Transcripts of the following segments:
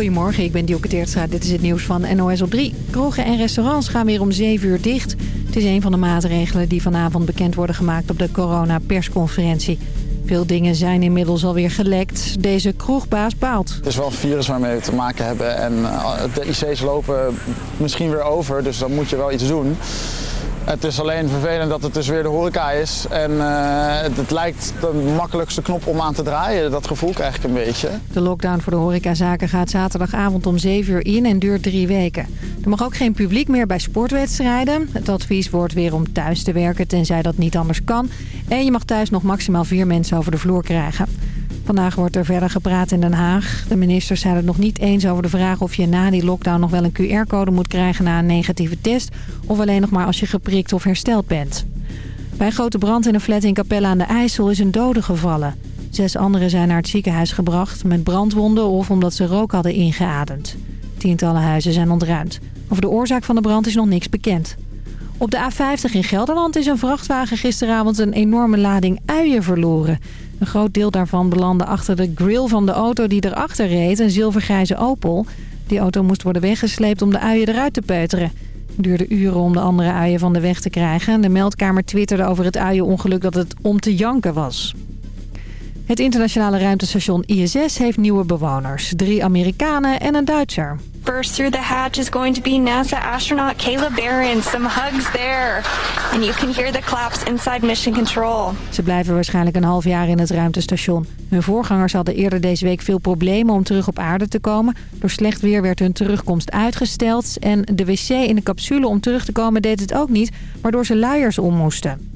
Goedemorgen, ik ben Dielke Teertstra. Dit is het nieuws van NOS op 3. Kroegen en restaurants gaan weer om 7 uur dicht. Het is een van de maatregelen die vanavond bekend worden gemaakt op de corona-persconferentie. Veel dingen zijn inmiddels alweer gelekt. Deze kroegbaas baalt. Het is wel een virus waarmee we te maken hebben en eh, de IC's lopen misschien weer over, dus dan moet je wel iets doen. Het is alleen vervelend dat het dus weer de horeca is. En uh, het, lijkt de makkelijkste knop om aan te draaien. Dat gevoel krijg ik een beetje. De lockdown voor de horecazaken gaat zaterdagavond om 7 uur in en duurt drie weken. Er mag ook geen publiek meer bij sportwedstrijden. Het advies wordt weer om thuis te werken, tenzij dat niet anders kan. En je mag thuis nog maximaal vier mensen over de vloer krijgen. Vandaag wordt er verder gepraat in Den Haag. De ministers zijn het nog niet eens over de vraag of je na die lockdown nog wel een QR-code moet krijgen na een negatieve test. Of alleen nog maar als je geprikt of hersteld bent. Bij een grote brand in een flat in Capelle aan de IJssel is een dode gevallen. Zes anderen zijn naar het ziekenhuis gebracht met brandwonden of omdat ze rook hadden ingeademd. Tientallen huizen zijn ontruimd. Over de oorzaak van de brand is nog niks bekend. Op de A50 in Gelderland is een vrachtwagen gisteravond een enorme lading uien verloren. Een groot deel daarvan belandde achter de grill van de auto die erachter reed, een zilvergrijze Opel. Die auto moest worden weggesleept om de uien eruit te peuteren. Het duurde uren om de andere uien van de weg te krijgen. De meldkamer twitterde over het uienongeluk dat het om te janken was. Het internationale ruimtestation ISS heeft nieuwe bewoners. Drie Amerikanen en een Duitser. First through the hatch is going to be NASA astronaut Caleb Barron. Some hugs there. And you can hear the claps inside Mission Control. Ze blijven waarschijnlijk een half jaar in het ruimtestation. Hun voorgangers hadden eerder deze week veel problemen om terug op aarde te komen. Door slecht weer werd hun terugkomst uitgesteld. En de wc in de capsule om terug te komen deed het ook niet, waardoor ze luiers om moesten.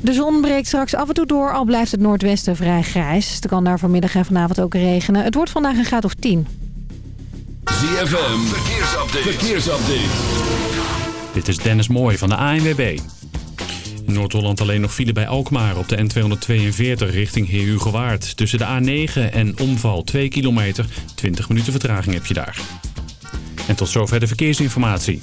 De zon breekt straks af en toe door, al blijft het noordwesten vrij grijs. Het kan daar vanmiddag en vanavond ook regenen. Het wordt vandaag een graad of 10. ZFM, verkeersupdate. verkeersupdate. Dit is Dennis Mooij van de ANWB. In Noord-Holland alleen nog file bij Alkmaar op de N242 richting Heerhugowaard. Tussen de A9 en omval 2 kilometer, 20 minuten vertraging heb je daar. En tot zover de verkeersinformatie.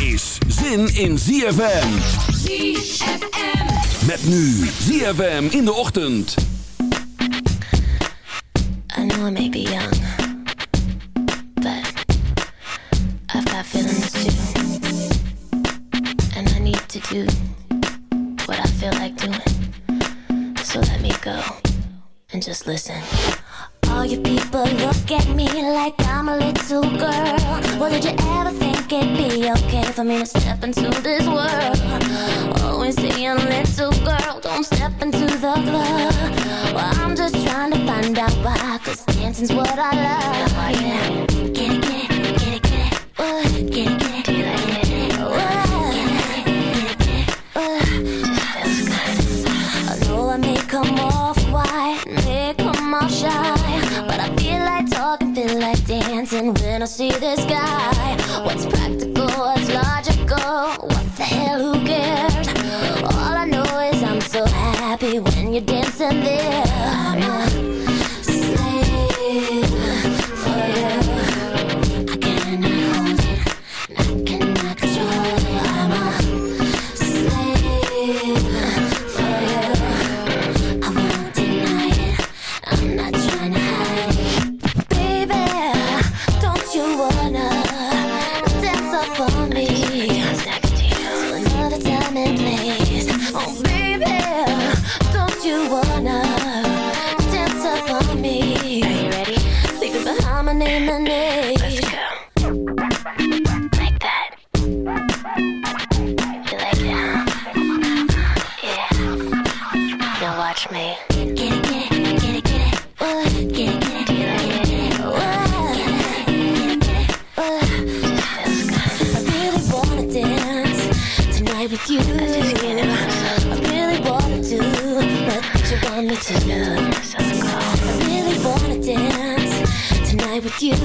is zin in ZFM. ZFM. Met nu ZFM in de ochtend. I know I may be young, but I've got feelings too. And I need to do what I feel like doing. So let me go and just listen. All you people look at me like I'm a little girl. Well, did you ever think it'd be okay for me to step into this world? Always saying, little girl, don't step into the club. Well, I'm just trying to find out why, cause dancing's what I love. Yeah. Get it, get it, when I see this guy. What's practical,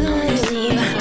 恭你。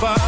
far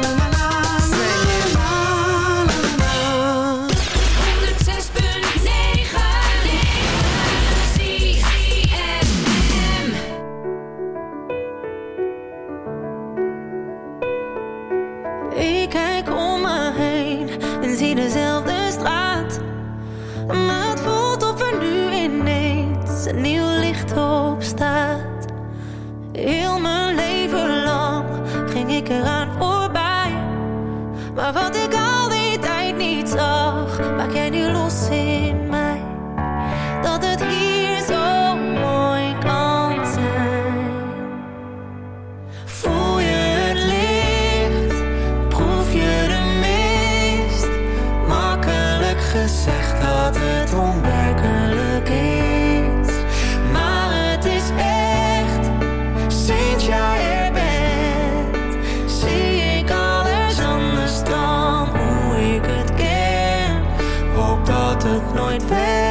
point where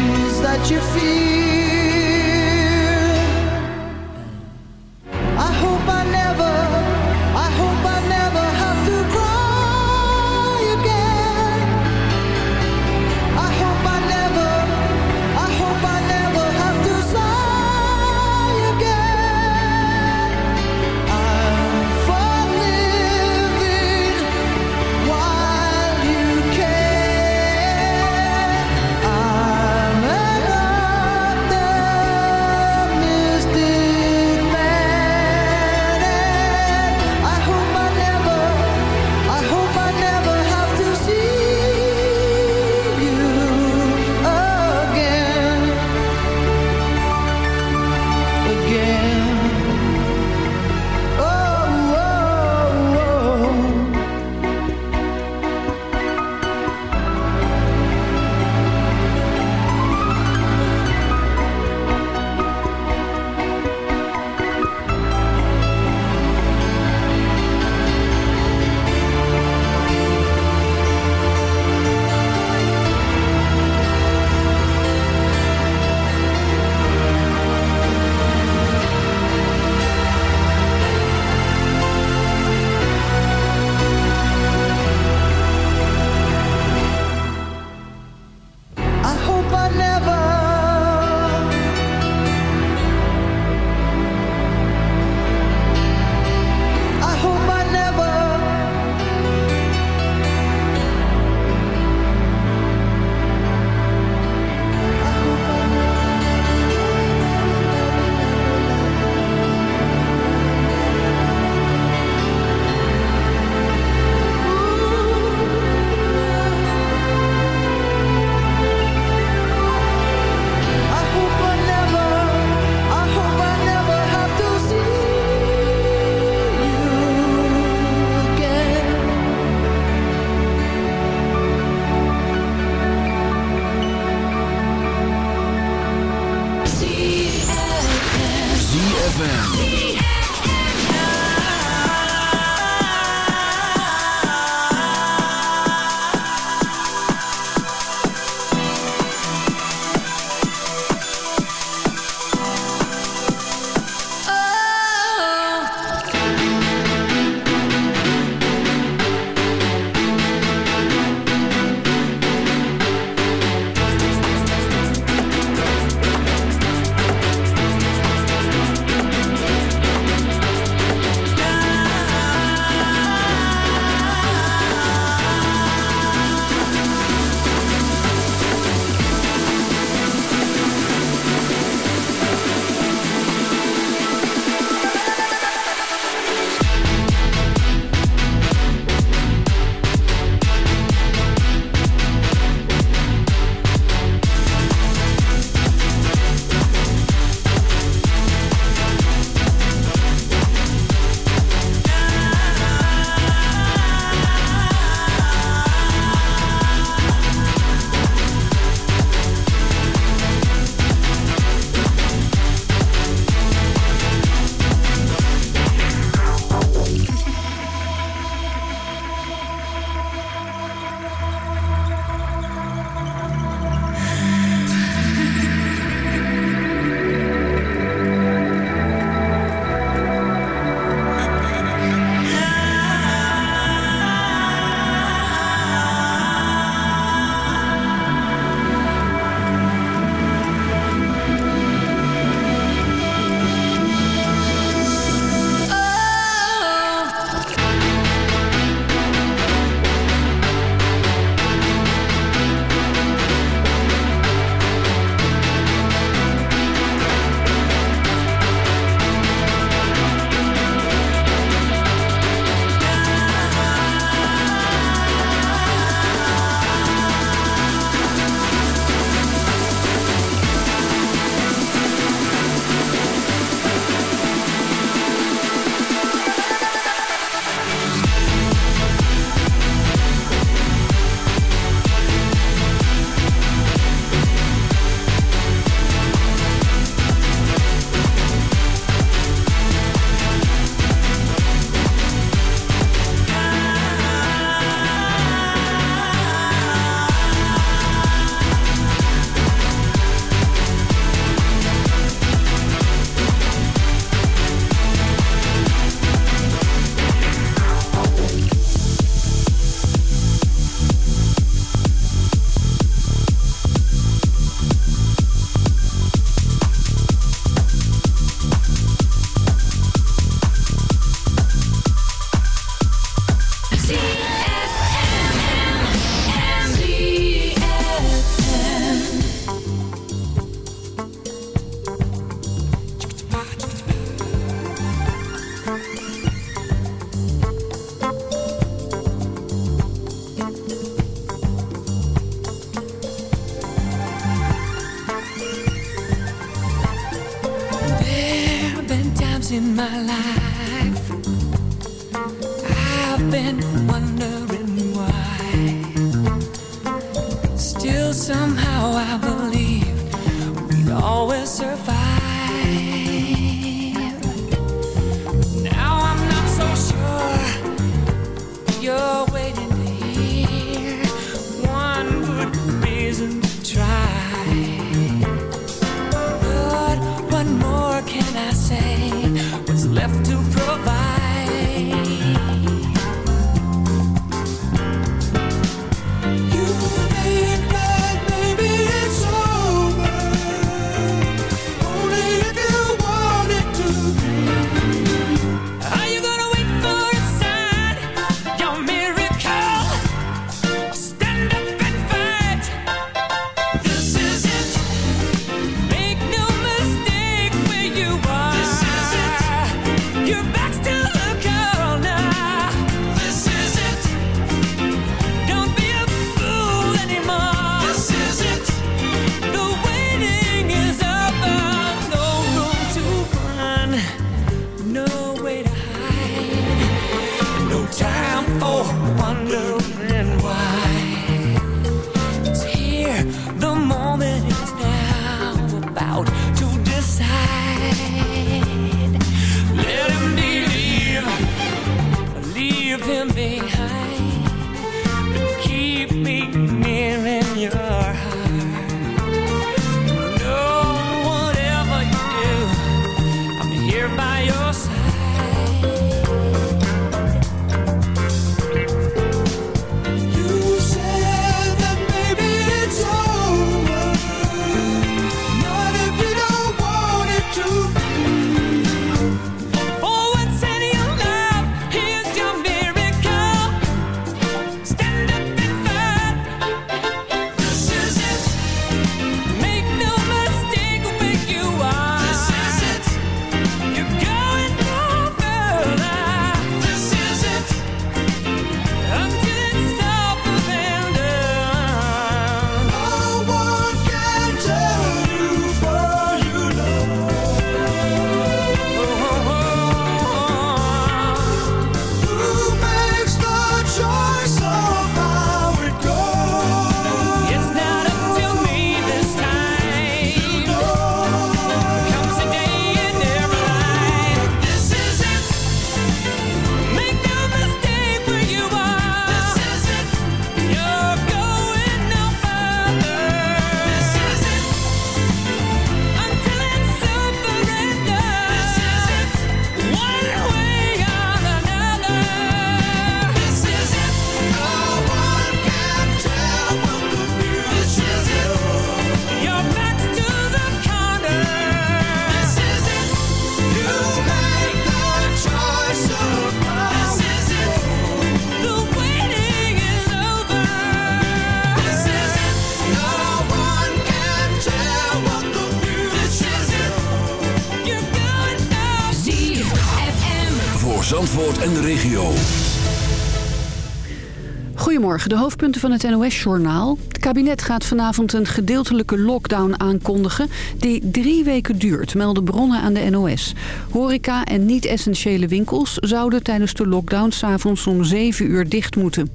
De hoofdpunten van het NOS-journaal. Het kabinet gaat vanavond een gedeeltelijke lockdown aankondigen... die drie weken duurt, melden bronnen aan de NOS. Horeca en niet-essentiële winkels zouden tijdens de lockdown... s'avonds om zeven uur dicht moeten.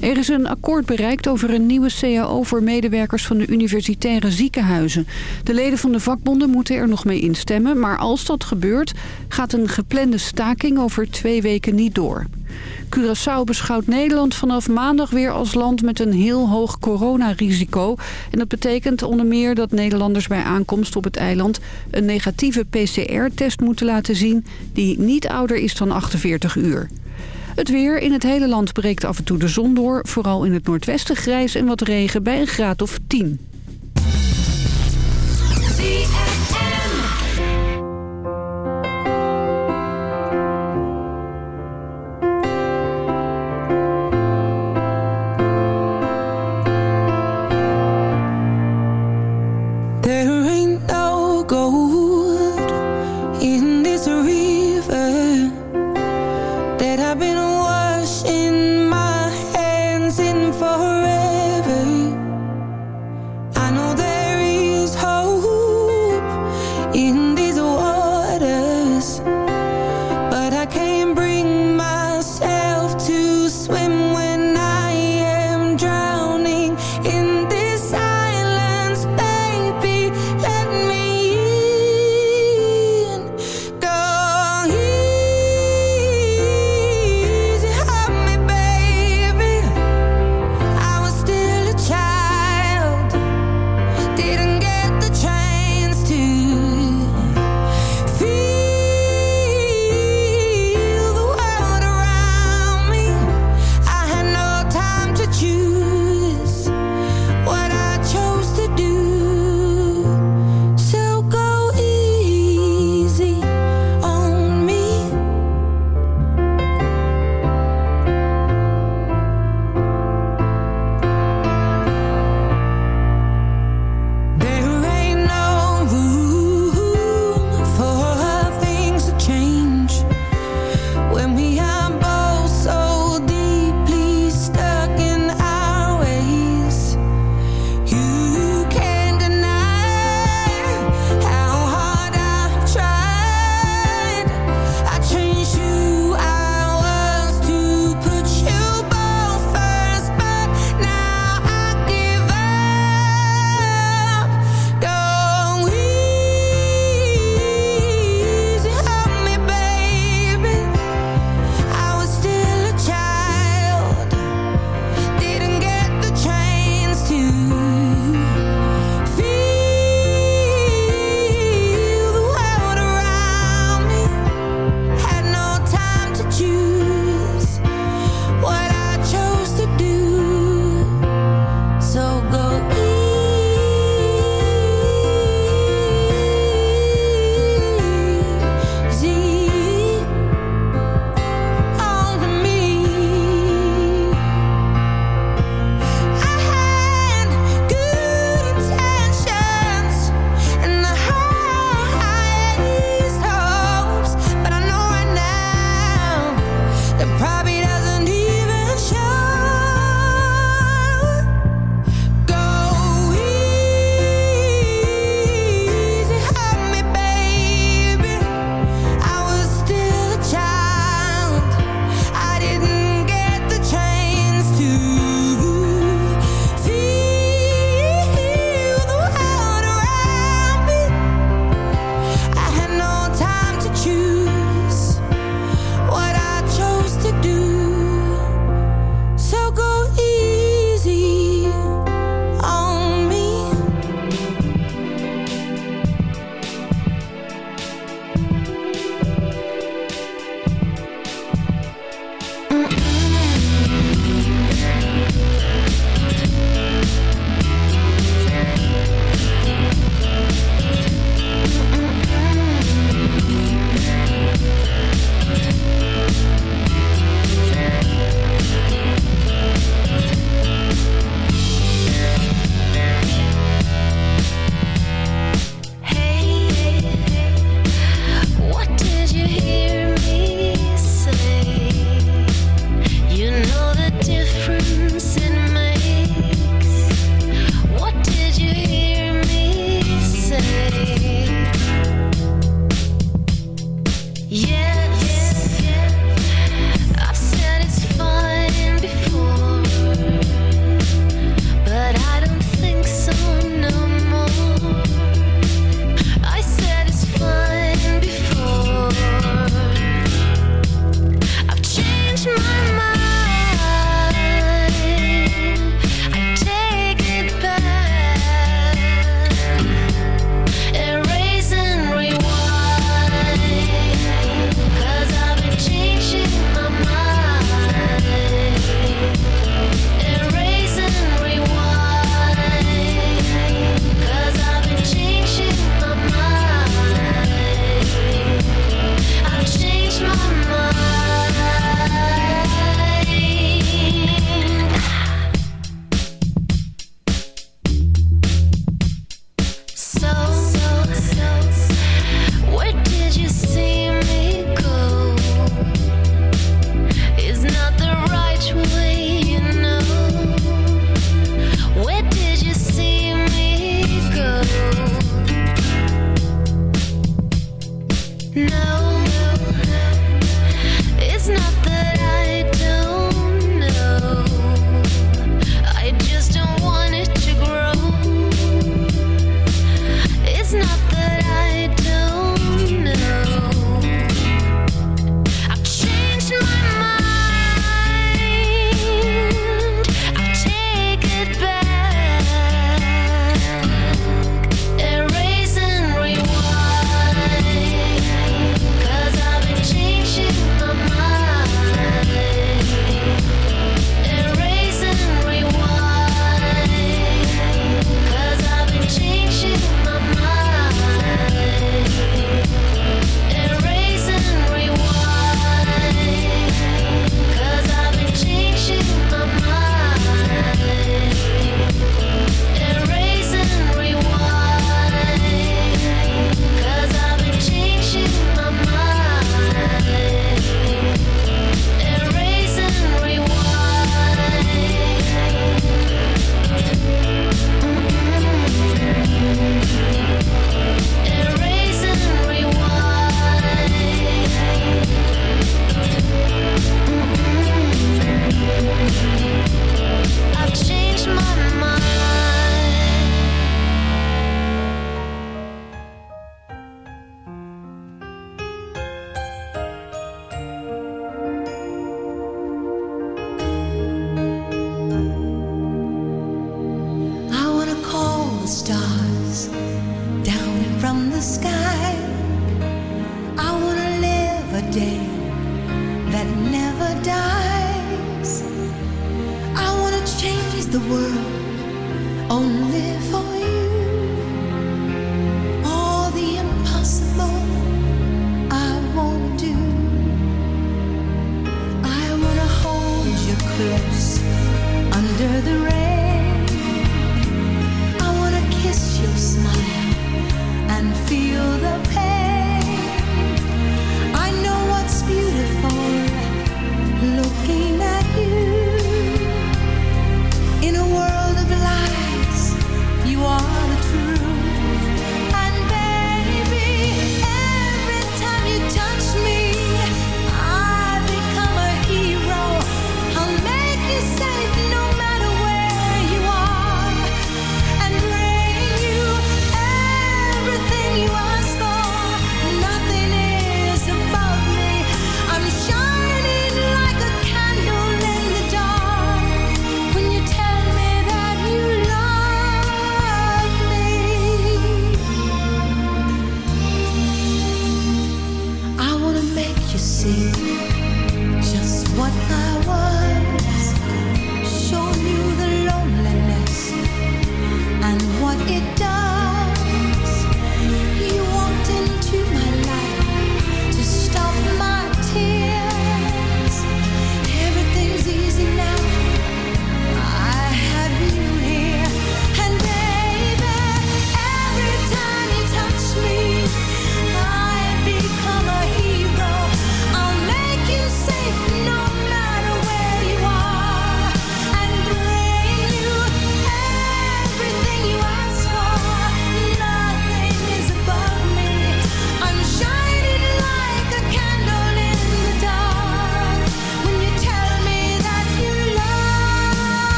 Er is een akkoord bereikt over een nieuwe CAO voor medewerkers van de universitaire ziekenhuizen. De leden van de vakbonden moeten er nog mee instemmen, maar als dat gebeurt gaat een geplande staking over twee weken niet door. Curaçao beschouwt Nederland vanaf maandag weer als land met een heel hoog coronarisico. En dat betekent onder meer dat Nederlanders bij aankomst op het eiland een negatieve PCR-test moeten laten zien die niet ouder is dan 48 uur. Het weer. In het hele land breekt af en toe de zon door. Vooral in het noordwesten grijs en wat regen bij een graad of 10. There ain't no going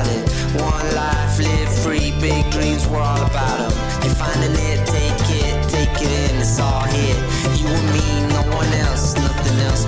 about it. One life, live free, big dreams, we're all about them. You're finding it, take it, take it in, it's all here.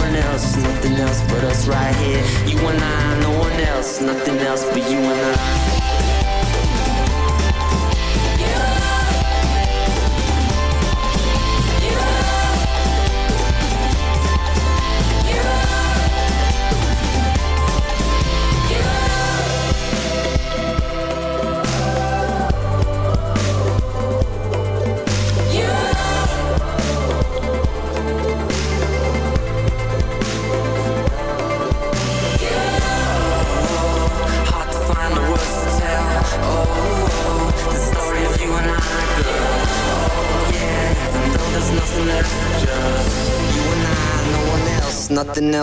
one else, nothing else but us right here. You and I, no one else, nothing else but you and I.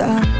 다.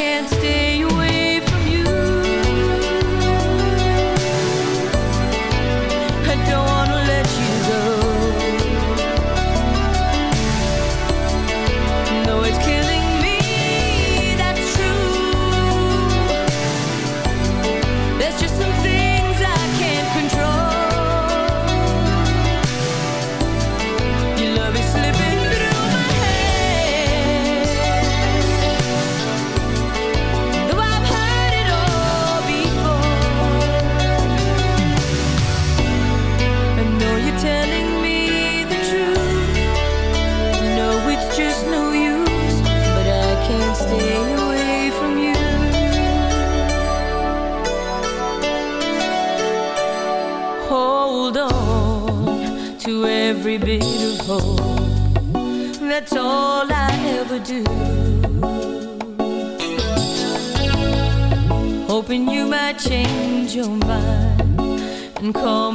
Can't stay away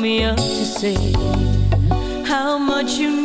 me up to say how much you